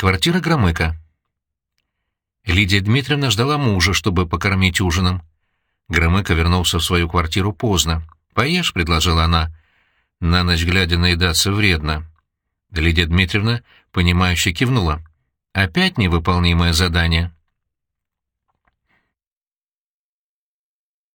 Квартира Громыка. Лидия Дмитриевна ждала мужа, чтобы покормить ужином. Громыко вернулся в свою квартиру поздно. «Поешь», — предложила она. «На ночь глядя наедаться вредно». Лидия Дмитриевна, понимающе кивнула. «Опять невыполнимое задание».